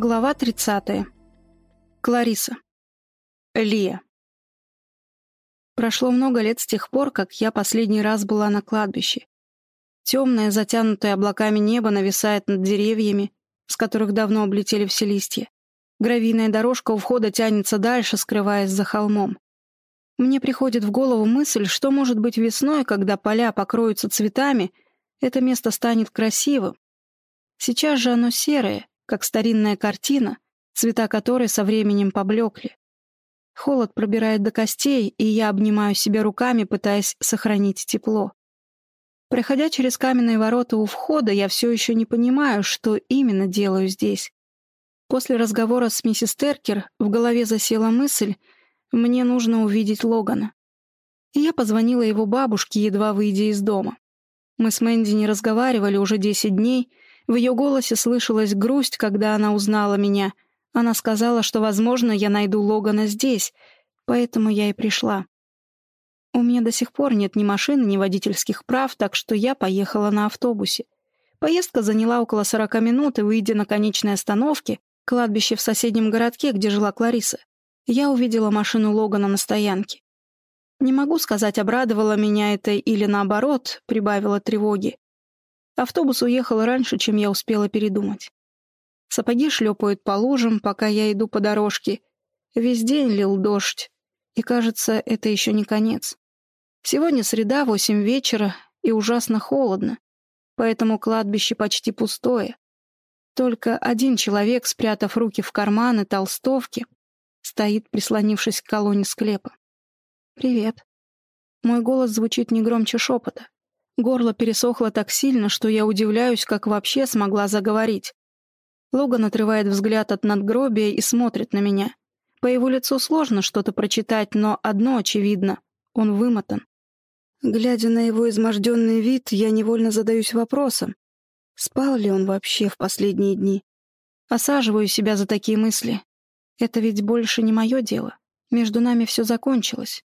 Глава 30. Клариса. Лия. Прошло много лет с тех пор, как я последний раз была на кладбище. Темное, затянутое облаками небо нависает над деревьями, с которых давно облетели все листья. Гравийная дорожка у входа тянется дальше, скрываясь за холмом. Мне приходит в голову мысль, что может быть весной, когда поля покроются цветами, это место станет красивым. Сейчас же оно серое, как старинная картина, цвета которой со временем поблекли. Холод пробирает до костей, и я обнимаю себя руками, пытаясь сохранить тепло. Проходя через каменные ворота у входа, я все еще не понимаю, что именно делаю здесь. После разговора с миссис Теркер в голове засела мысль, мне нужно увидеть Логана. Я позвонила его бабушке, едва выйдя из дома. Мы с Мэнди не разговаривали уже десять дней, в ее голосе слышалась грусть, когда она узнала меня. Она сказала, что, возможно, я найду Логана здесь, поэтому я и пришла. У меня до сих пор нет ни машины, ни водительских прав, так что я поехала на автобусе. Поездка заняла около сорока минут, и, выйдя на конечной остановке, кладбище в соседнем городке, где жила Клариса, я увидела машину Логана на стоянке. Не могу сказать, обрадовало меня это или, наоборот, прибавило тревоги. Автобус уехал раньше, чем я успела передумать. Сапоги шлепают по лужам, пока я иду по дорожке. Весь день лил дождь, и, кажется, это еще не конец. Сегодня среда, восемь вечера, и ужасно холодно, поэтому кладбище почти пустое. Только один человек, спрятав руки в карманы толстовки, стоит, прислонившись к колонне склепа. «Привет». Мой голос звучит не громче шепота. Горло пересохло так сильно, что я удивляюсь, как вообще смогла заговорить. Логан отрывает взгляд от надгробия и смотрит на меня. По его лицу сложно что-то прочитать, но одно очевидно — он вымотан. Глядя на его изможденный вид, я невольно задаюсь вопросом, спал ли он вообще в последние дни. Осаживаю себя за такие мысли. Это ведь больше не мое дело. Между нами все закончилось.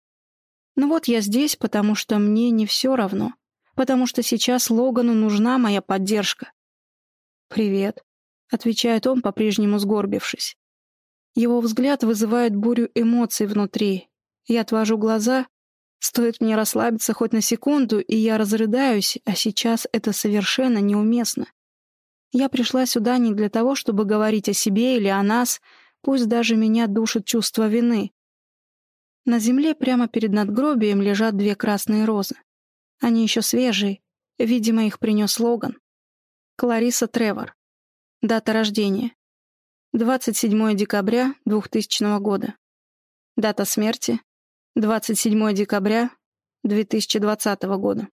Но вот я здесь, потому что мне не все равно потому что сейчас Логану нужна моя поддержка. «Привет», — отвечает он, по-прежнему сгорбившись. Его взгляд вызывает бурю эмоций внутри. Я отвожу глаза. Стоит мне расслабиться хоть на секунду, и я разрыдаюсь, а сейчас это совершенно неуместно. Я пришла сюда не для того, чтобы говорить о себе или о нас, пусть даже меня душит чувство вины. На земле прямо перед надгробием лежат две красные розы. Они еще свежие. Видимо, их принес Логан. Клариса Тревор. Дата рождения. 27 декабря 2000 года. Дата смерти. 27 декабря 2020 года.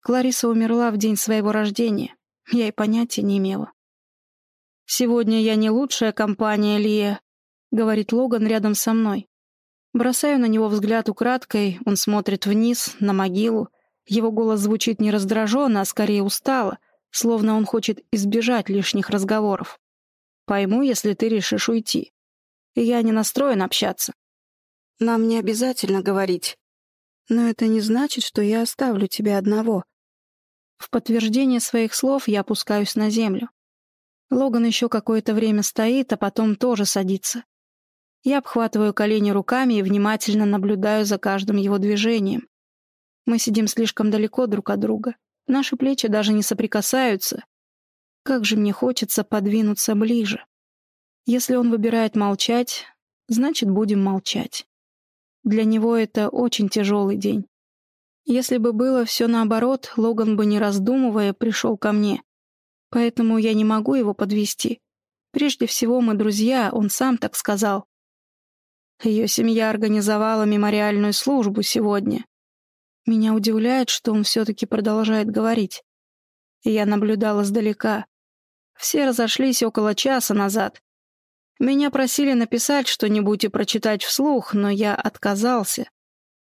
Клариса умерла в день своего рождения. Я и понятия не имела. «Сегодня я не лучшая компания, Лия», — говорит Логан рядом со мной. Бросаю на него взгляд украдкой, он смотрит вниз, на могилу, его голос звучит не раздраженно, а скорее устало, словно он хочет избежать лишних разговоров. «Пойму, если ты решишь уйти. Я не настроен общаться. Нам не обязательно говорить. Но это не значит, что я оставлю тебя одного». В подтверждение своих слов я опускаюсь на землю. Логан еще какое-то время стоит, а потом тоже садится. Я обхватываю колени руками и внимательно наблюдаю за каждым его движением. Мы сидим слишком далеко друг от друга. Наши плечи даже не соприкасаются. Как же мне хочется подвинуться ближе. Если он выбирает молчать, значит, будем молчать. Для него это очень тяжелый день. Если бы было все наоборот, Логан бы, не раздумывая, пришел ко мне. Поэтому я не могу его подвести. Прежде всего, мы друзья, он сам так сказал. Ее семья организовала мемориальную службу сегодня. Меня удивляет, что он все-таки продолжает говорить. Я наблюдала сдалека. Все разошлись около часа назад. Меня просили написать что-нибудь и прочитать вслух, но я отказался.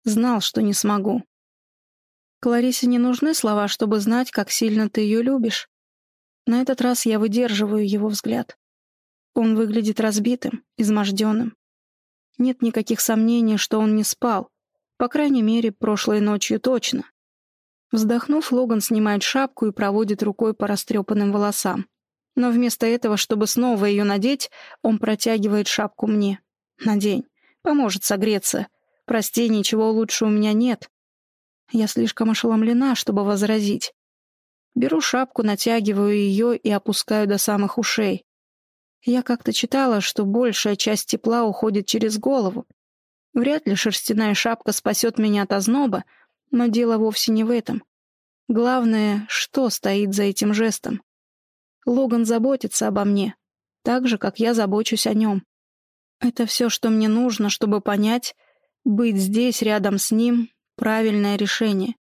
Знал, что не смогу. Кларисе не нужны слова, чтобы знать, как сильно ты ее любишь. На этот раз я выдерживаю его взгляд. Он выглядит разбитым, изможденным. Нет никаких сомнений, что он не спал. По крайней мере, прошлой ночью точно. Вздохнув, Логан снимает шапку и проводит рукой по растрепанным волосам. Но вместо этого, чтобы снова ее надеть, он протягивает шапку мне. «Надень. Поможет согреться. Прости, ничего лучше у меня нет». Я слишком ошеломлена, чтобы возразить. Беру шапку, натягиваю ее и опускаю до самых ушей. Я как-то читала, что большая часть тепла уходит через голову. Вряд ли шерстяная шапка спасет меня от озноба, но дело вовсе не в этом. Главное, что стоит за этим жестом. Логан заботится обо мне, так же, как я забочусь о нем. Это все, что мне нужно, чтобы понять, быть здесь, рядом с ним — правильное решение.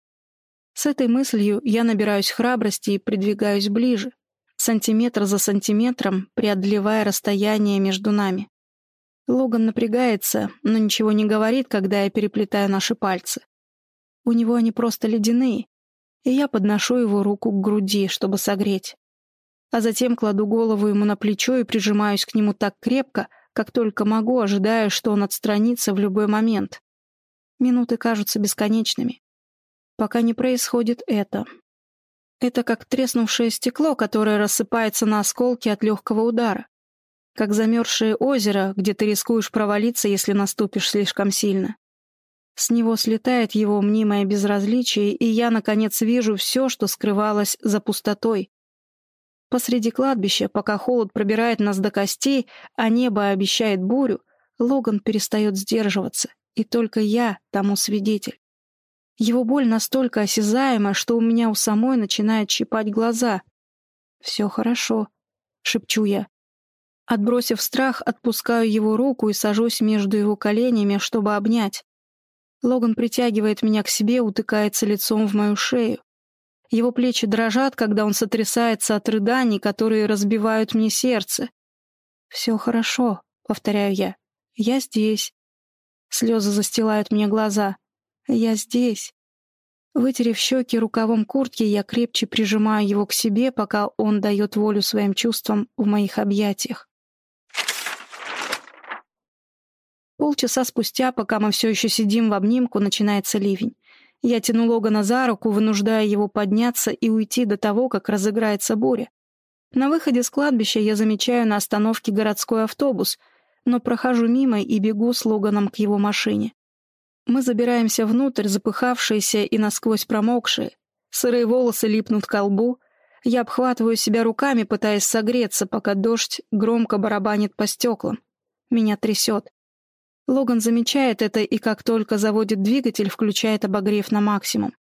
С этой мыслью я набираюсь храбрости и придвигаюсь ближе, сантиметр за сантиметром, преодолевая расстояние между нами. Логан напрягается, но ничего не говорит, когда я переплетаю наши пальцы. У него они просто ледяные, и я подношу его руку к груди, чтобы согреть. А затем кладу голову ему на плечо и прижимаюсь к нему так крепко, как только могу, ожидая, что он отстранится в любой момент. Минуты кажутся бесконечными пока не происходит это. Это как треснувшее стекло, которое рассыпается на осколки от легкого удара. Как замерзшее озеро, где ты рискуешь провалиться, если наступишь слишком сильно. С него слетает его мнимое безразличие, и я, наконец, вижу все, что скрывалось за пустотой. Посреди кладбища, пока холод пробирает нас до костей, а небо обещает бурю, Логан перестает сдерживаться, и только я тому свидетель. Его боль настолько осязаема, что у меня у самой начинает щипать глаза. «Все хорошо», — шепчу я. Отбросив страх, отпускаю его руку и сажусь между его коленями, чтобы обнять. Логан притягивает меня к себе, утыкается лицом в мою шею. Его плечи дрожат, когда он сотрясается от рыданий, которые разбивают мне сердце. «Все хорошо», — повторяю я. «Я здесь». Слезы застилают мне глаза. Я здесь. Вытерев щеки рукавом куртки, я крепче прижимаю его к себе, пока он дает волю своим чувствам в моих объятиях. Полчаса спустя, пока мы все еще сидим в обнимку, начинается ливень. Я тяну Логана за руку, вынуждая его подняться и уйти до того, как разыграется буря. На выходе с кладбища я замечаю на остановке городской автобус, но прохожу мимо и бегу с Логаном к его машине. Мы забираемся внутрь, запыхавшиеся и насквозь промокшие. Сырые волосы липнут к лбу. Я обхватываю себя руками, пытаясь согреться, пока дождь громко барабанит по стеклам. Меня трясет. Логан замечает это и как только заводит двигатель, включает обогрев на максимум.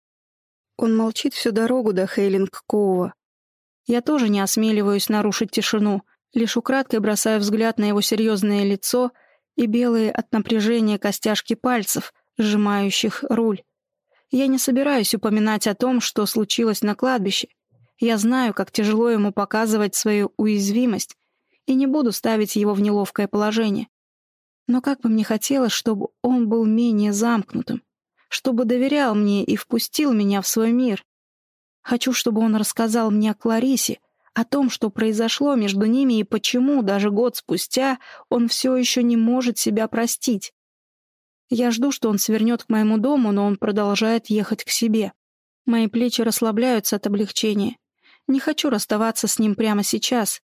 Он молчит всю дорогу до Хейлинг-Коува. Я тоже не осмеливаюсь нарушить тишину, лишь украдкой бросаю взгляд на его серьезное лицо и белые от напряжения костяшки пальцев, сжимающих руль. Я не собираюсь упоминать о том, что случилось на кладбище. Я знаю, как тяжело ему показывать свою уязвимость, и не буду ставить его в неловкое положение. Но как бы мне хотелось, чтобы он был менее замкнутым, чтобы доверял мне и впустил меня в свой мир. Хочу, чтобы он рассказал мне о Кларисе, о том, что произошло между ними и почему даже год спустя он все еще не может себя простить. Я жду, что он свернет к моему дому, но он продолжает ехать к себе. Мои плечи расслабляются от облегчения. Не хочу расставаться с ним прямо сейчас.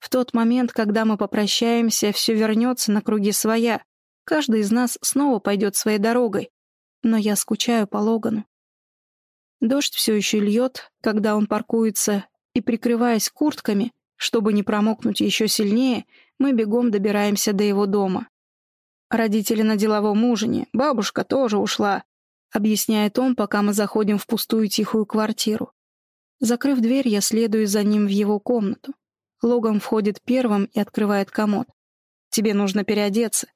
В тот момент, когда мы попрощаемся, все вернется на круги своя. Каждый из нас снова пойдет своей дорогой. Но я скучаю по Логану. Дождь все еще льет, когда он паркуется, и, прикрываясь куртками, чтобы не промокнуть еще сильнее, мы бегом добираемся до его дома. Родители на деловом ужине, бабушка тоже ушла, объясняет он, пока мы заходим в пустую тихую квартиру. Закрыв дверь, я следую за ним в его комнату. Логан входит первым и открывает комод. «Тебе нужно переодеться.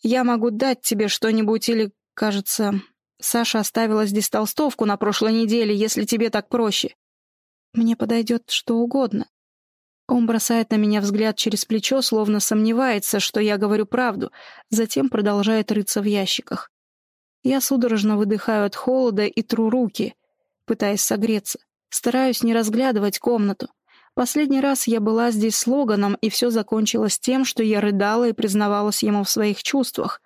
Я могу дать тебе что-нибудь или, кажется, Саша оставила здесь толстовку на прошлой неделе, если тебе так проще. Мне подойдет что угодно». Он бросает на меня взгляд через плечо, словно сомневается, что я говорю правду, затем продолжает рыться в ящиках. Я судорожно выдыхаю от холода и тру руки, пытаясь согреться. Стараюсь не разглядывать комнату. Последний раз я была здесь с Логаном, и все закончилось тем, что я рыдала и признавалась ему в своих чувствах.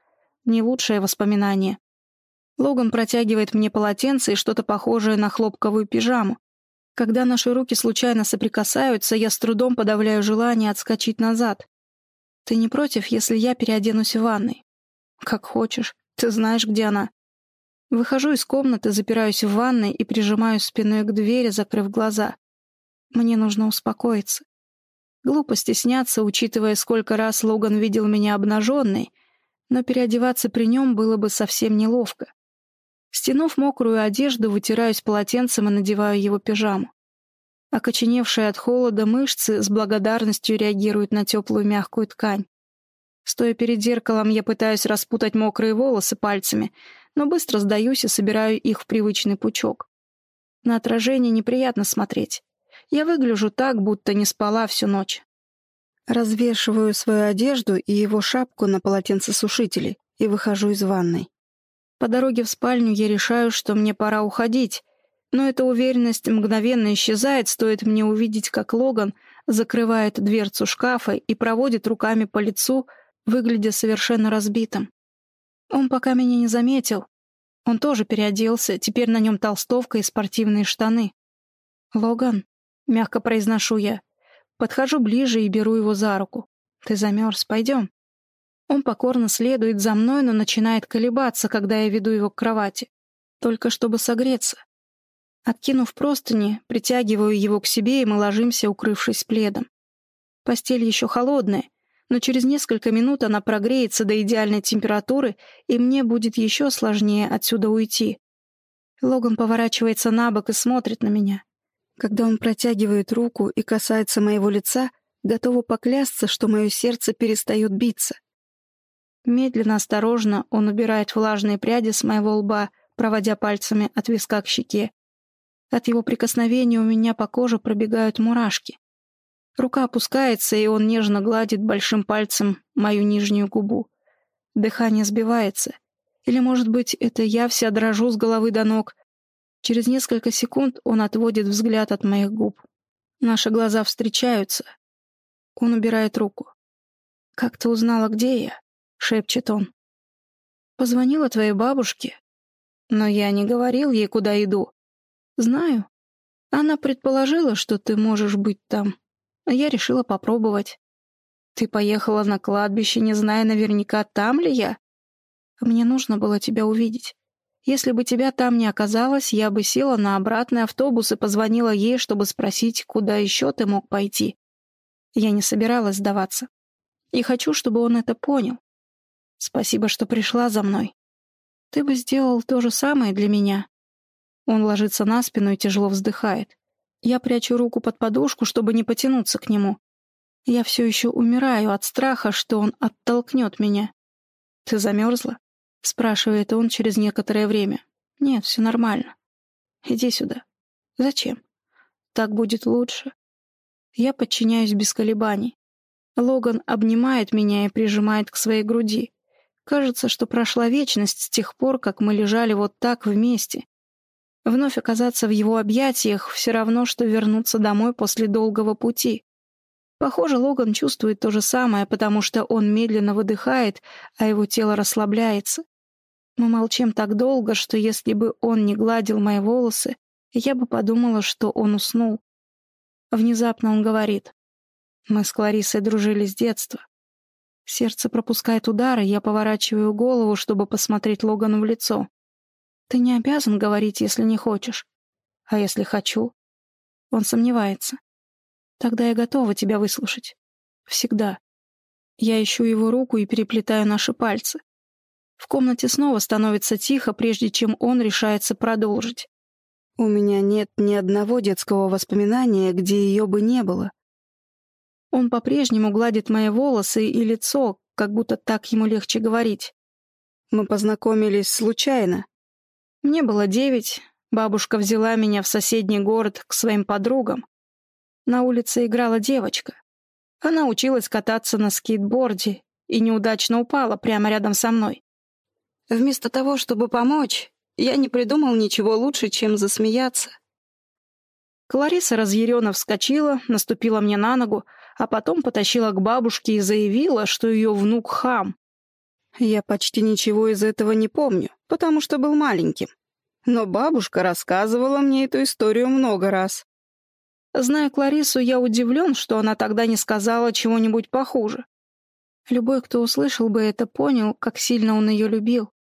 Не лучшее воспоминание. Логан протягивает мне полотенце и что-то похожее на хлопковую пижаму. Когда наши руки случайно соприкасаются, я с трудом подавляю желание отскочить назад. Ты не против, если я переоденусь в ванной? Как хочешь. Ты знаешь, где она. Выхожу из комнаты, запираюсь в ванной и прижимаюсь спиной к двери, закрыв глаза. Мне нужно успокоиться. Глупо стесняться, учитывая, сколько раз Логан видел меня обнаженной, но переодеваться при нем было бы совсем неловко. Стянув мокрую одежду, вытираюсь полотенцем и надеваю его пижаму. Окоченевшие от холода мышцы с благодарностью реагируют на теплую мягкую ткань. Стоя перед зеркалом, я пытаюсь распутать мокрые волосы пальцами, но быстро сдаюсь и собираю их в привычный пучок. На отражение неприятно смотреть. Я выгляжу так, будто не спала всю ночь. Развешиваю свою одежду и его шапку на полотенцесушителе и выхожу из ванной. По дороге в спальню я решаю, что мне пора уходить, но эта уверенность мгновенно исчезает, стоит мне увидеть, как Логан закрывает дверцу шкафа и проводит руками по лицу, выглядя совершенно разбитым. Он пока меня не заметил. Он тоже переоделся, теперь на нем толстовка и спортивные штаны. «Логан», — мягко произношу я, подхожу ближе и беру его за руку. «Ты замерз, пойдем». Он покорно следует за мной, но начинает колебаться, когда я веду его к кровати. Только чтобы согреться. Откинув простыни, притягиваю его к себе, и мы ложимся, укрывшись пледом. Постель еще холодная, но через несколько минут она прогреется до идеальной температуры, и мне будет еще сложнее отсюда уйти. Логан поворачивается на бок и смотрит на меня. Когда он протягивает руку и касается моего лица, готова поклясться, что мое сердце перестает биться. Медленно, осторожно он убирает влажные пряди с моего лба, проводя пальцами от виска к щеке. От его прикосновения у меня по коже пробегают мурашки. Рука опускается, и он нежно гладит большим пальцем мою нижнюю губу. Дыхание сбивается. Или, может быть, это я вся дрожу с головы до ног. Через несколько секунд он отводит взгляд от моих губ. Наши глаза встречаются. Он убирает руку. «Как ты узнала, где я?» шепчет он. Позвонила твоей бабушке, но я не говорил ей, куда иду. Знаю. Она предположила, что ты можешь быть там, я решила попробовать. Ты поехала на кладбище, не зная наверняка, там ли я? Мне нужно было тебя увидеть. Если бы тебя там не оказалось, я бы села на обратный автобус и позвонила ей, чтобы спросить, куда еще ты мог пойти. Я не собиралась сдаваться. И хочу, чтобы он это понял. Спасибо, что пришла за мной. Ты бы сделал то же самое для меня. Он ложится на спину и тяжело вздыхает. Я прячу руку под подушку, чтобы не потянуться к нему. Я все еще умираю от страха, что он оттолкнет меня. «Ты замерзла?» — спрашивает он через некоторое время. «Нет, все нормально. Иди сюда». «Зачем?» «Так будет лучше». Я подчиняюсь без колебаний. Логан обнимает меня и прижимает к своей груди. Кажется, что прошла вечность с тех пор, как мы лежали вот так вместе. Вновь оказаться в его объятиях все равно, что вернуться домой после долгого пути. Похоже, Логан чувствует то же самое, потому что он медленно выдыхает, а его тело расслабляется. Мы молчим так долго, что если бы он не гладил мои волосы, я бы подумала, что он уснул. Внезапно он говорит. Мы с Кларисой дружили с детства. Сердце пропускает удары, я поворачиваю голову, чтобы посмотреть Логану в лицо. Ты не обязан говорить, если не хочешь. А если хочу? Он сомневается. Тогда я готова тебя выслушать. Всегда. Я ищу его руку и переплетаю наши пальцы. В комнате снова становится тихо, прежде чем он решается продолжить. У меня нет ни одного детского воспоминания, где ее бы не было. Он по-прежнему гладит мои волосы и лицо, как будто так ему легче говорить. Мы познакомились случайно. Мне было девять, бабушка взяла меня в соседний город к своим подругам. На улице играла девочка. Она училась кататься на скейтборде и неудачно упала прямо рядом со мной. Вместо того, чтобы помочь, я не придумал ничего лучше, чем засмеяться. Клариса разъяренно вскочила, наступила мне на ногу, а потом потащила к бабушке и заявила, что ее внук хам. Я почти ничего из этого не помню, потому что был маленьким. Но бабушка рассказывала мне эту историю много раз. Зная Кларису, я удивлен, что она тогда не сказала чего-нибудь похуже. Любой, кто услышал бы это, понял, как сильно он ее любил.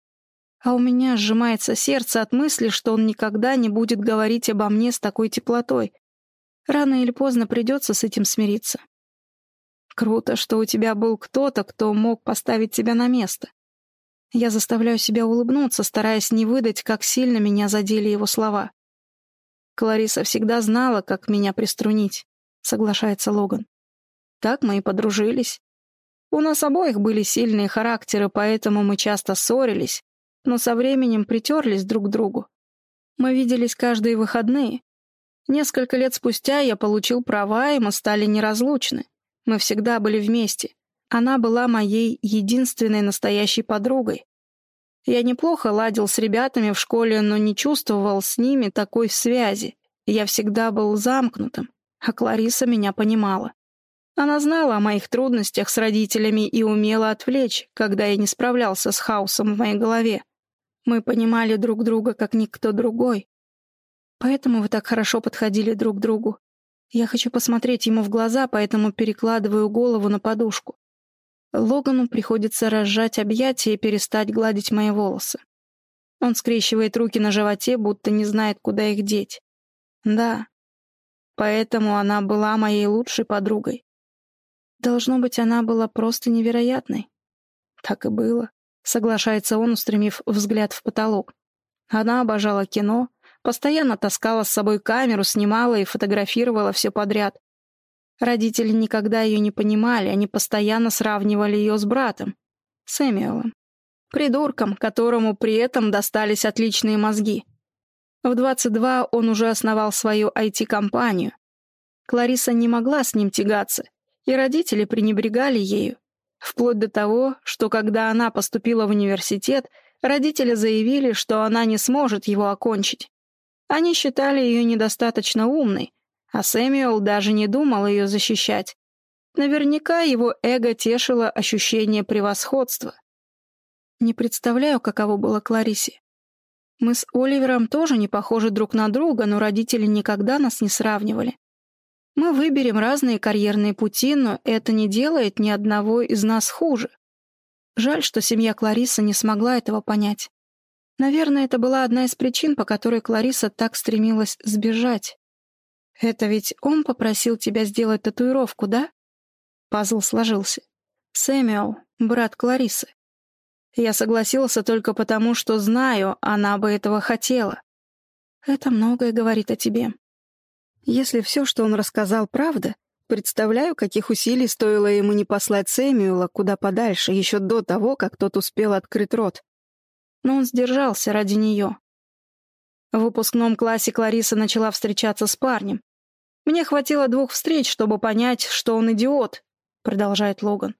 А у меня сжимается сердце от мысли, что он никогда не будет говорить обо мне с такой теплотой. Рано или поздно придется с этим смириться. Круто, что у тебя был кто-то, кто мог поставить тебя на место. Я заставляю себя улыбнуться, стараясь не выдать, как сильно меня задели его слова. Клариса всегда знала, как меня приструнить, соглашается Логан. Так мы и подружились. У нас обоих были сильные характеры, поэтому мы часто ссорились, но со временем притерлись друг к другу. Мы виделись каждые выходные. Несколько лет спустя я получил права, и мы стали неразлучны. Мы всегда были вместе. Она была моей единственной настоящей подругой. Я неплохо ладил с ребятами в школе, но не чувствовал с ними такой связи. Я всегда был замкнутым, а Клариса меня понимала. Она знала о моих трудностях с родителями и умела отвлечь, когда я не справлялся с хаосом в моей голове. Мы понимали друг друга, как никто другой. Поэтому вы так хорошо подходили друг к другу. Я хочу посмотреть ему в глаза, поэтому перекладываю голову на подушку. Логану приходится разжать объятия и перестать гладить мои волосы. Он скрещивает руки на животе, будто не знает, куда их деть. Да, поэтому она была моей лучшей подругой. Должно быть, она была просто невероятной. Так и было, соглашается он, устремив взгляд в потолок. Она обожала кино, постоянно таскала с собой камеру, снимала и фотографировала все подряд. Родители никогда ее не понимали, они постоянно сравнивали ее с братом, Сэмюэлом. Придурком, которому при этом достались отличные мозги. В 22 он уже основал свою IT-компанию. Клариса не могла с ним тягаться, и родители пренебрегали ею. Вплоть до того, что когда она поступила в университет, родители заявили, что она не сможет его окончить. Они считали ее недостаточно умной, а Сэмюэл даже не думал ее защищать. Наверняка его эго тешило ощущение превосходства. Не представляю, каково было Кларисе. Мы с Оливером тоже не похожи друг на друга, но родители никогда нас не сравнивали. Мы выберем разные карьерные пути, но это не делает ни одного из нас хуже. Жаль, что семья Кларисы не смогла этого понять. Наверное, это была одна из причин, по которой Клариса так стремилась сбежать. «Это ведь он попросил тебя сделать татуировку, да?» Пазл сложился. «Сэмюэл, брат Кларисы. Я согласился только потому, что знаю, она бы этого хотела. Это многое говорит о тебе. Если все, что он рассказал, правда, представляю, каких усилий стоило ему не послать Сэмюэла куда подальше, еще до того, как тот успел открыть рот. Но он сдержался ради нее. В выпускном классе Клариса начала встречаться с парнем. «Мне хватило двух встреч, чтобы понять, что он идиот», — продолжает Логан.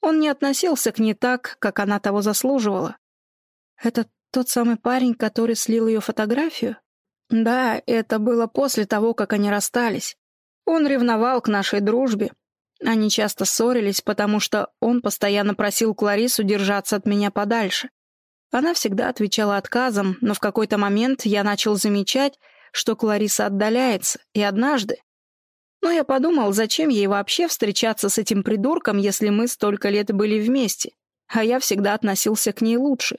«Он не относился к ней так, как она того заслуживала». «Это тот самый парень, который слил ее фотографию?» «Да, это было после того, как они расстались. Он ревновал к нашей дружбе. Они часто ссорились, потому что он постоянно просил Кларису держаться от меня подальше. Она всегда отвечала отказом, но в какой-то момент я начал замечать, что Клариса отдаляется, и однажды... Но я подумал, зачем ей вообще встречаться с этим придурком, если мы столько лет были вместе, а я всегда относился к ней лучше.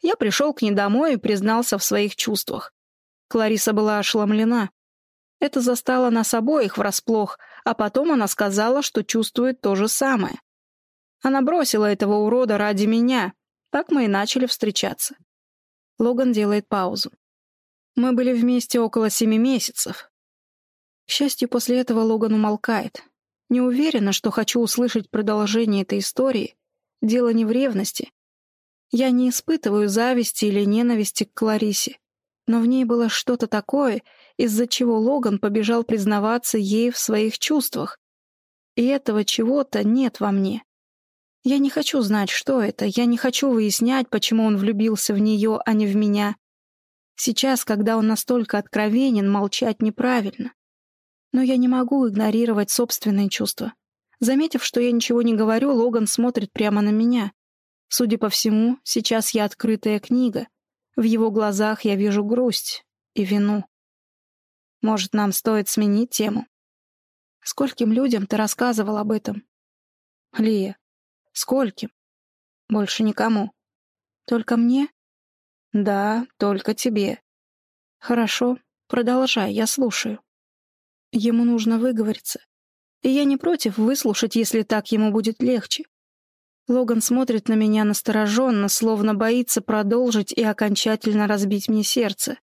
Я пришел к ней домой и признался в своих чувствах. Клариса была ошеломлена. Это застало нас обоих врасплох, а потом она сказала, что чувствует то же самое. Она бросила этого урода ради меня, так мы и начали встречаться. Логан делает паузу. Мы были вместе около семи месяцев. К счастью, после этого Логан умолкает. Не уверена, что хочу услышать продолжение этой истории. Дело не в ревности. Я не испытываю зависти или ненависти к Кларисе. Но в ней было что-то такое, из-за чего Логан побежал признаваться ей в своих чувствах. И этого чего-то нет во мне. Я не хочу знать, что это, я не хочу выяснять, почему он влюбился в нее, а не в меня. Сейчас, когда он настолько откровенен, молчать неправильно. Но я не могу игнорировать собственные чувства. Заметив, что я ничего не говорю, Логан смотрит прямо на меня. Судя по всему, сейчас я открытая книга. В его глазах я вижу грусть и вину. Может, нам стоит сменить тему? Скольким людям ты рассказывал об этом? Лия, скольким? Больше никому. Только мне? Да, только тебе. Хорошо, продолжай, я слушаю. Ему нужно выговориться. И я не против выслушать, если так ему будет легче. Логан смотрит на меня настороженно, словно боится продолжить и окончательно разбить мне сердце.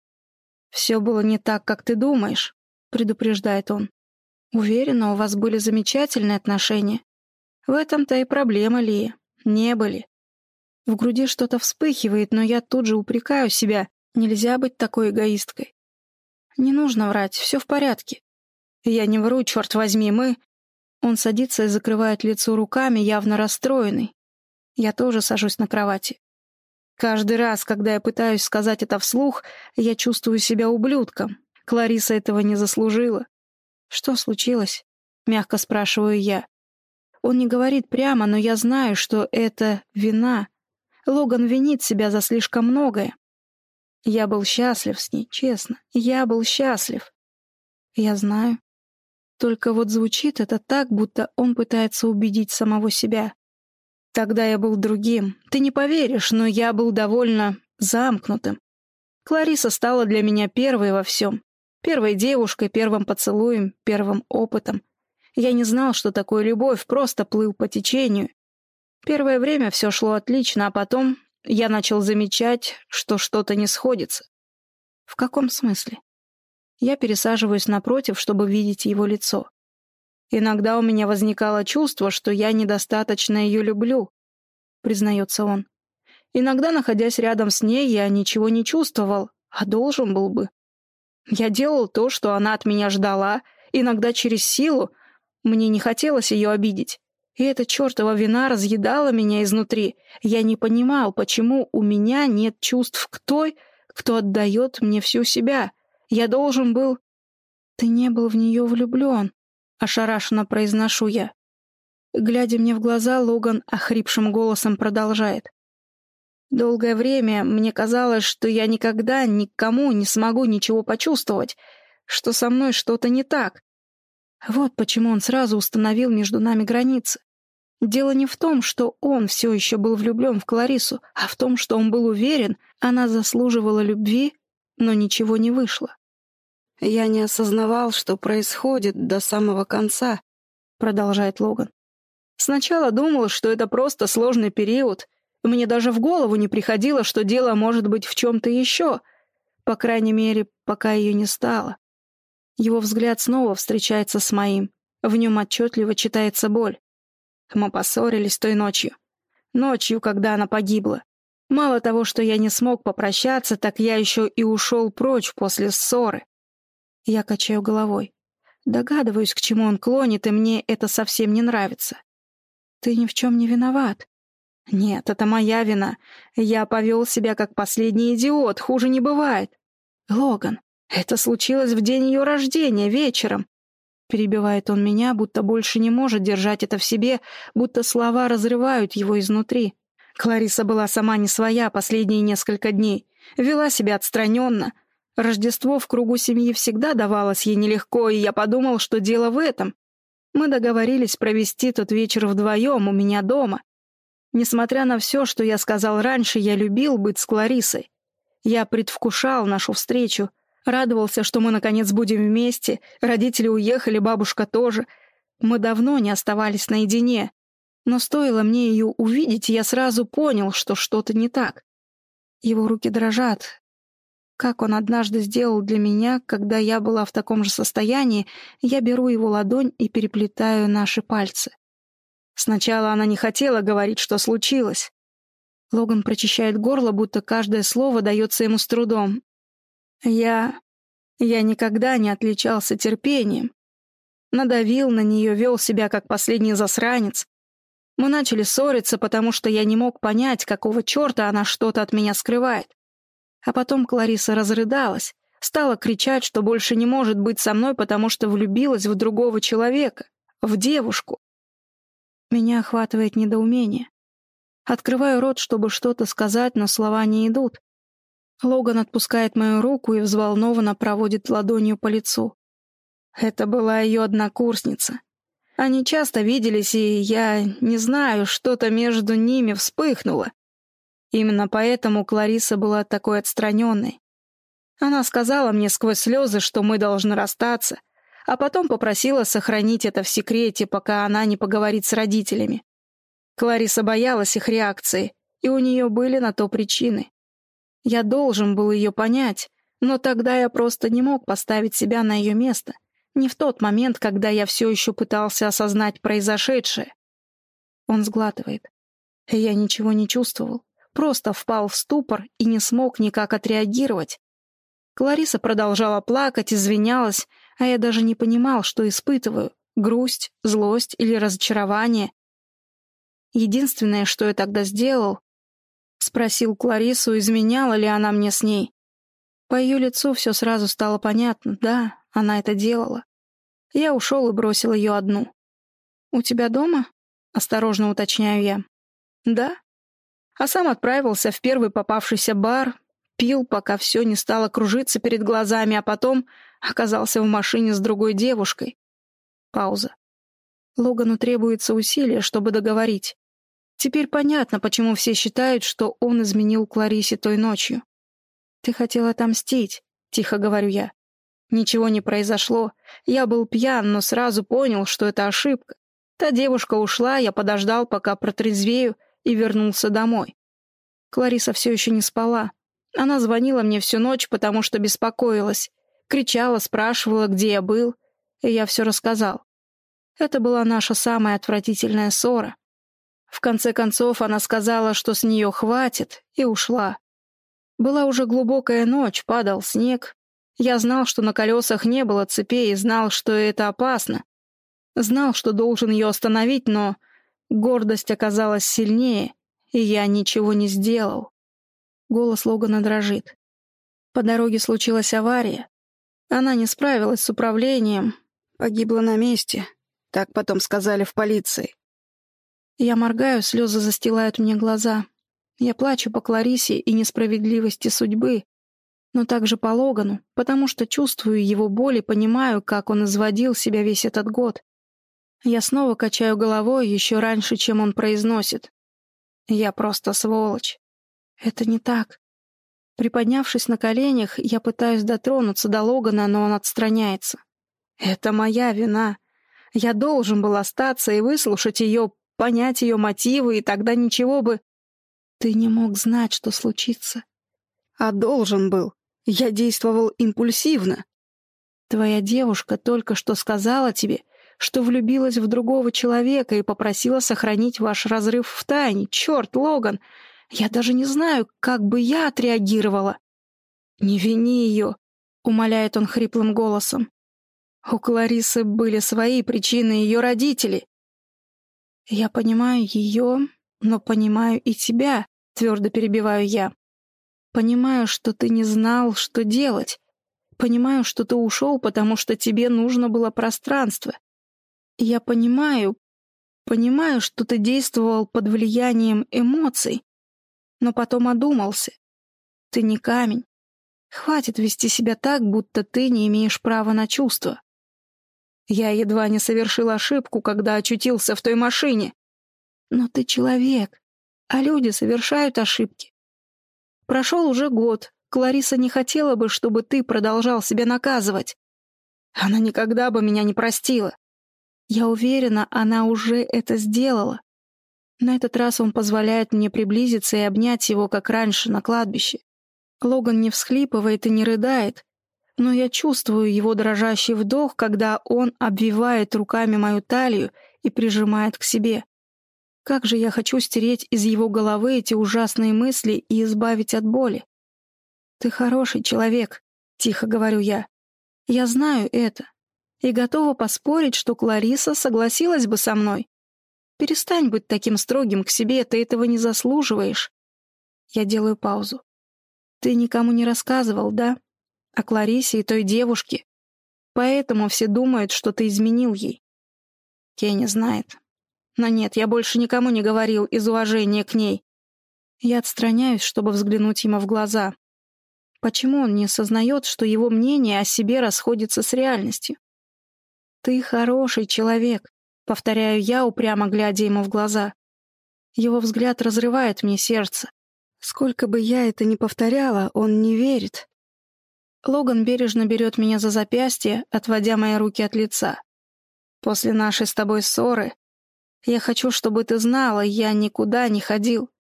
«Все было не так, как ты думаешь», — предупреждает он. «Уверена, у вас были замечательные отношения. В этом-то и проблема, Лия. Не были. В груди что-то вспыхивает, но я тут же упрекаю себя. Нельзя быть такой эгоисткой. Не нужно врать, все в порядке. Я не вру, черт возьми, мы... Он садится и закрывает лицо руками, явно расстроенный. Я тоже сажусь на кровати. Каждый раз, когда я пытаюсь сказать это вслух, я чувствую себя ублюдком. Клариса этого не заслужила. «Что случилось?» — мягко спрашиваю я. Он не говорит прямо, но я знаю, что это вина. Логан винит себя за слишком многое. Я был счастлив с ней, честно. Я был счастлив. Я знаю. Только вот звучит это так, будто он пытается убедить самого себя. Тогда я был другим. Ты не поверишь, но я был довольно замкнутым. Клариса стала для меня первой во всем. Первой девушкой, первым поцелуем, первым опытом. Я не знал, что такое любовь, просто плыл по течению. Первое время все шло отлично, а потом я начал замечать, что что-то не сходится. В каком смысле? Я пересаживаюсь напротив, чтобы видеть его лицо. Иногда у меня возникало чувство, что я недостаточно ее люблю, признается он. Иногда, находясь рядом с ней, я ничего не чувствовал, а должен был бы. Я делал то, что она от меня ждала, иногда через силу. Мне не хотелось ее обидеть. И эта чертова вина разъедала меня изнутри. Я не понимал, почему у меня нет чувств к той, кто отдает мне всю себя. Я должен был... Ты не был в нее влюблен, — ошарашенно произношу я. Глядя мне в глаза, Логан охрипшим голосом продолжает. Долгое время мне казалось, что я никогда никому не смогу ничего почувствовать, что со мной что-то не так. Вот почему он сразу установил между нами границы. Дело не в том, что он все еще был влюблен в Кларису, а в том, что он был уверен, она заслуживала любви, но ничего не вышло. «Я не осознавал, что происходит до самого конца», — продолжает Логан. «Сначала думал, что это просто сложный период. Мне даже в голову не приходило, что дело может быть в чем-то еще. По крайней мере, пока ее не стало. Его взгляд снова встречается с моим. В нем отчетливо читается боль. Мы поссорились той ночью. Ночью, когда она погибла. Мало того, что я не смог попрощаться, так я еще и ушел прочь после ссоры. Я качаю головой. Догадываюсь, к чему он клонит, и мне это совсем не нравится. Ты ни в чем не виноват. Нет, это моя вина. Я повел себя как последний идиот, хуже не бывает. Логан, это случилось в день ее рождения, вечером. Перебивает он меня, будто больше не может держать это в себе, будто слова разрывают его изнутри. Клариса была сама не своя последние несколько дней. Вела себя отстраненно, Рождество в кругу семьи всегда давалось ей нелегко, и я подумал, что дело в этом. Мы договорились провести тот вечер вдвоем у меня дома. Несмотря на все, что я сказал раньше, я любил быть с Кларисой. Я предвкушал нашу встречу, радовался, что мы наконец будем вместе, родители уехали, бабушка тоже. Мы давно не оставались наедине. Но стоило мне ее увидеть, я сразу понял, что что-то не так. Его руки дрожат, как он однажды сделал для меня, когда я была в таком же состоянии, я беру его ладонь и переплетаю наши пальцы. Сначала она не хотела говорить, что случилось. Логан прочищает горло, будто каждое слово дается ему с трудом. Я... я никогда не отличался терпением. Надавил на нее, вел себя как последний засранец. Мы начали ссориться, потому что я не мог понять, какого черта она что-то от меня скрывает. А потом Клариса разрыдалась, стала кричать, что больше не может быть со мной, потому что влюбилась в другого человека, в девушку. Меня охватывает недоумение. Открываю рот, чтобы что-то сказать, но слова не идут. Логан отпускает мою руку и взволнованно проводит ладонью по лицу. Это была ее однокурсница. Они часто виделись, и я не знаю, что-то между ними вспыхнуло. Именно поэтому Клариса была такой отстраненной. Она сказала мне сквозь слезы, что мы должны расстаться, а потом попросила сохранить это в секрете, пока она не поговорит с родителями. Клариса боялась их реакции, и у нее были на то причины. Я должен был ее понять, но тогда я просто не мог поставить себя на ее место, не в тот момент, когда я все еще пытался осознать произошедшее. Он сглатывает. Я ничего не чувствовал, просто впал в ступор и не смог никак отреагировать. Клариса продолжала плакать, извинялась, а я даже не понимал, что испытываю — грусть, злость или разочарование. Единственное, что я тогда сделал, спросил Кларису, изменяла ли она мне с ней. По ее лицу все сразу стало понятно, да, она это делала. Я ушел и бросил ее одну. «У тебя дома?» — осторожно уточняю я. «Да». А сам отправился в первый попавшийся бар, пил, пока все не стало кружиться перед глазами, а потом оказался в машине с другой девушкой. Пауза. Логану требуется усилие, чтобы договорить. Теперь понятно, почему все считают, что он изменил Кларисе той ночью. «Ты хотел отомстить», — тихо говорю я. Ничего не произошло. Я был пьян, но сразу понял, что это ошибка. Та девушка ушла, я подождал, пока протрезвею, и вернулся домой. Клариса все еще не спала. Она звонила мне всю ночь, потому что беспокоилась. Кричала, спрашивала, где я был, и я все рассказал. Это была наша самая отвратительная ссора. В конце концов, она сказала, что с нее хватит, и ушла. Была уже глубокая ночь, падал снег. Я знал, что на колесах не было цепей, и знал, что это опасно. Знал, что должен ее остановить, но гордость оказалась сильнее, и я ничего не сделал. Голос Логана дрожит. По дороге случилась авария. Она не справилась с управлением, погибла на месте. Так потом сказали в полиции. Я моргаю, слезы застилают мне глаза. Я плачу по Кларисе и несправедливости судьбы, но также по Логану, потому что чувствую его боль и понимаю, как он изводил себя весь этот год. Я снова качаю головой еще раньше, чем он произносит. Я просто сволочь. Это не так. Приподнявшись на коленях, я пытаюсь дотронуться до Логана, но он отстраняется. Это моя вина. Я должен был остаться и выслушать ее, понять ее мотивы, и тогда ничего бы... Ты не мог знать, что случится. А должен был. Я действовал импульсивно. Твоя девушка только что сказала тебе, что влюбилась в другого человека и попросила сохранить ваш разрыв в тайне. Черт, Логан, я даже не знаю, как бы я отреагировала. «Не вини ее», — умоляет он хриплым голосом. У Кларисы были свои причины, ее родители. Я понимаю ее, но понимаю и тебя, твердо перебиваю я. Понимаю, что ты не знал, что делать. Понимаю, что ты ушел, потому что тебе нужно было пространство. Я понимаю, понимаю, что ты действовал под влиянием эмоций но потом одумался. Ты не камень. Хватит вести себя так, будто ты не имеешь права на чувства. Я едва не совершил ошибку, когда очутился в той машине. Но ты человек, а люди совершают ошибки. Прошел уже год, Клариса не хотела бы, чтобы ты продолжал себя наказывать. Она никогда бы меня не простила. Я уверена, она уже это сделала. На этот раз он позволяет мне приблизиться и обнять его, как раньше, на кладбище. Логан не всхлипывает и не рыдает, но я чувствую его дрожащий вдох, когда он обвивает руками мою талию и прижимает к себе. Как же я хочу стереть из его головы эти ужасные мысли и избавить от боли. «Ты хороший человек», — тихо говорю я. «Я знаю это и готова поспорить, что Клариса согласилась бы со мной. Перестань быть таким строгим к себе, ты этого не заслуживаешь. Я делаю паузу. Ты никому не рассказывал, да? О Кларисе и той девушке. Поэтому все думают, что ты изменил ей. Кенни знает. Но нет, я больше никому не говорил из уважения к ней. Я отстраняюсь, чтобы взглянуть ему в глаза. Почему он не осознает, что его мнение о себе расходится с реальностью? «Ты хороший человек», — повторяю я, упрямо глядя ему в глаза. Его взгляд разрывает мне сердце. Сколько бы я это ни повторяла, он не верит. Логан бережно берет меня за запястье, отводя мои руки от лица. «После нашей с тобой ссоры я хочу, чтобы ты знала, я никуда не ходил.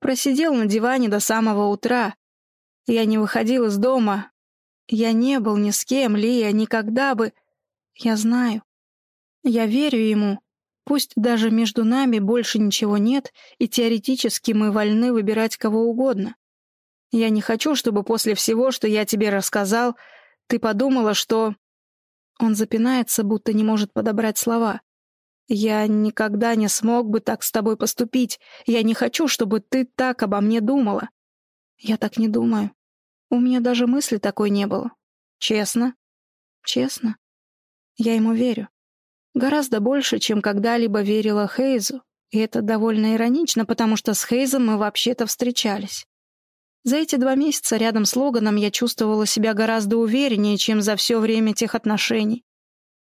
Просидел на диване до самого утра. Я не выходил из дома. Я не был ни с кем, Лия, никогда бы... Я знаю. Я верю ему. Пусть даже между нами больше ничего нет, и теоретически мы вольны выбирать кого угодно. Я не хочу, чтобы после всего, что я тебе рассказал, ты подумала, что...» Он запинается, будто не может подобрать слова. «Я никогда не смог бы так с тобой поступить. Я не хочу, чтобы ты так обо мне думала». «Я так не думаю. У меня даже мысли такой не было. Честно?» «Честно. Я ему верю. Гораздо больше, чем когда-либо верила Хейзу. И это довольно иронично, потому что с Хейзом мы вообще-то встречались. За эти два месяца рядом с Логаном я чувствовала себя гораздо увереннее, чем за все время тех отношений.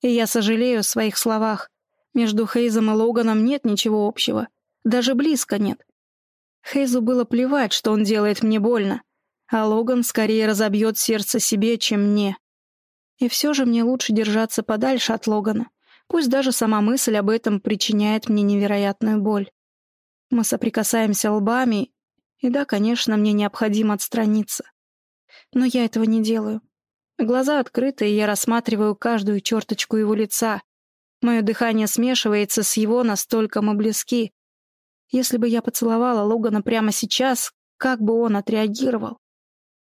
И я сожалею о своих словах. Между Хейзом и Логаном нет ничего общего. Даже близко нет. Хейзу было плевать, что он делает мне больно, а Логан скорее разобьет сердце себе, чем мне. И все же мне лучше держаться подальше от Логана. Пусть даже сама мысль об этом причиняет мне невероятную боль. Мы соприкасаемся лбами, и да, конечно, мне необходимо отстраниться. Но я этого не делаю. Глаза открыты, и я рассматриваю каждую черточку его лица. Мое дыхание смешивается с его, настолько мы близки. Если бы я поцеловала Логана прямо сейчас, как бы он отреагировал?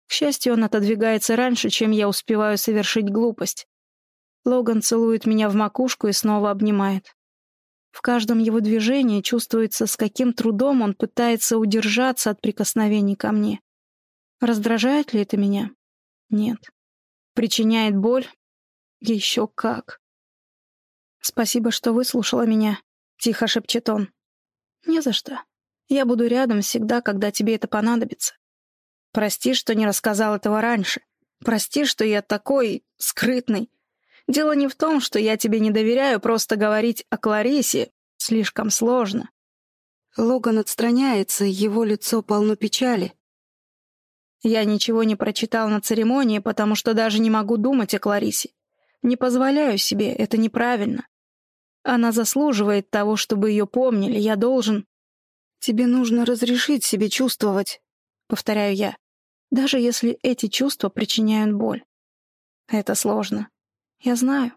К счастью, он отодвигается раньше, чем я успеваю совершить глупость. Логан целует меня в макушку и снова обнимает. В каждом его движении чувствуется, с каким трудом он пытается удержаться от прикосновений ко мне. Раздражает ли это меня? Нет. Причиняет боль? Еще как. «Спасибо, что выслушала меня», — тихо шепчет он. «Не за что. Я буду рядом всегда, когда тебе это понадобится. Прости, что не рассказал этого раньше. Прости, что я такой скрытный, Дело не в том, что я тебе не доверяю, просто говорить о Кларисе слишком сложно. Логан отстраняется, его лицо полно печали. Я ничего не прочитал на церемонии, потому что даже не могу думать о Кларисе. Не позволяю себе, это неправильно. Она заслуживает того, чтобы ее помнили, я должен... Тебе нужно разрешить себе чувствовать, повторяю я, даже если эти чувства причиняют боль. Это сложно. Я знаю.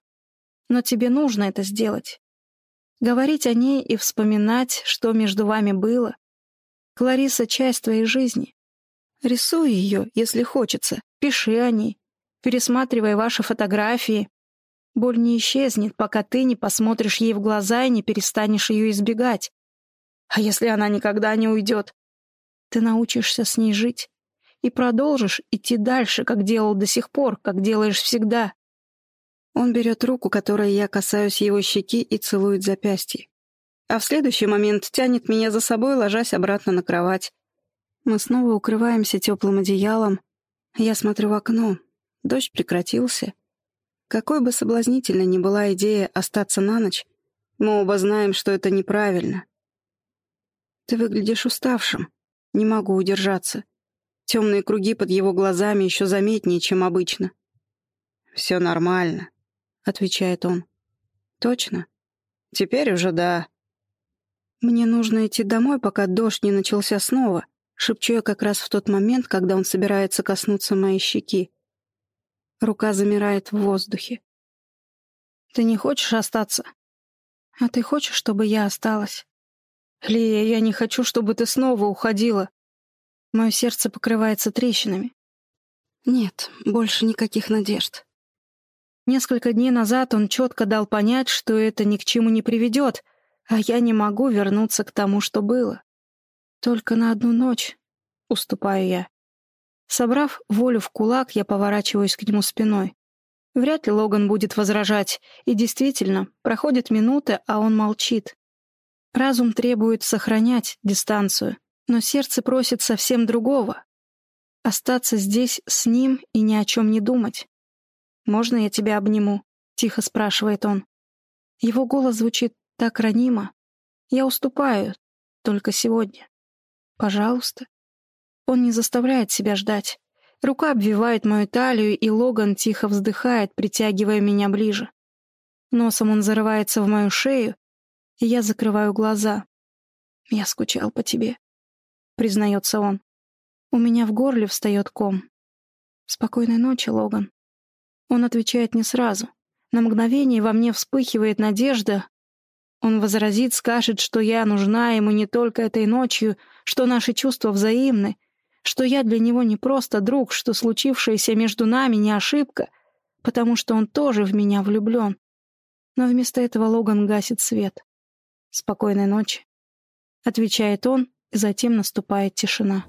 Но тебе нужно это сделать. Говорить о ней и вспоминать, что между вами было. Клариса — часть твоей жизни. Рисуй ее, если хочется. Пиши о ней. Пересматривай ваши фотографии. Боль не исчезнет, пока ты не посмотришь ей в глаза и не перестанешь ее избегать. А если она никогда не уйдет? Ты научишься с ней жить и продолжишь идти дальше, как делал до сих пор, как делаешь всегда. Он берет руку, которой я касаюсь его щеки, и целует запястье. А в следующий момент тянет меня за собой, ложась обратно на кровать. Мы снова укрываемся теплым одеялом. Я смотрю в окно. Дождь прекратился. Какой бы соблазнительной ни была идея остаться на ночь, мы оба знаем, что это неправильно. Ты выглядишь уставшим. Не могу удержаться. Темные круги под его глазами еще заметнее, чем обычно. Все нормально отвечает он. Точно? Теперь уже да. Мне нужно идти домой, пока дождь не начался снова. Шепчу я как раз в тот момент, когда он собирается коснуться моей щеки. Рука замирает в воздухе. Ты не хочешь остаться? А ты хочешь, чтобы я осталась? Лия, я не хочу, чтобы ты снова уходила. Мое сердце покрывается трещинами. Нет, больше никаких надежд. Несколько дней назад он четко дал понять, что это ни к чему не приведет, а я не могу вернуться к тому, что было. Только на одну ночь уступаю я. Собрав волю в кулак, я поворачиваюсь к нему спиной. Вряд ли Логан будет возражать, и действительно, проходят минуты, а он молчит. Разум требует сохранять дистанцию, но сердце просит совсем другого. Остаться здесь с ним и ни о чем не думать. «Можно я тебя обниму?» — тихо спрашивает он. Его голос звучит так ранимо. Я уступаю, только сегодня. Пожалуйста. Он не заставляет себя ждать. Рука обвивает мою талию, и Логан тихо вздыхает, притягивая меня ближе. Носом он зарывается в мою шею, и я закрываю глаза. «Я скучал по тебе», — признается он. У меня в горле встает ком. «Спокойной ночи, Логан». Он отвечает не сразу. На мгновение во мне вспыхивает надежда. Он возразит, скажет, что я нужна ему не только этой ночью, что наши чувства взаимны, что я для него не просто друг, что случившееся между нами не ошибка, потому что он тоже в меня влюблен. Но вместо этого Логан гасит свет. «Спокойной ночи», — отвечает он, затем наступает тишина.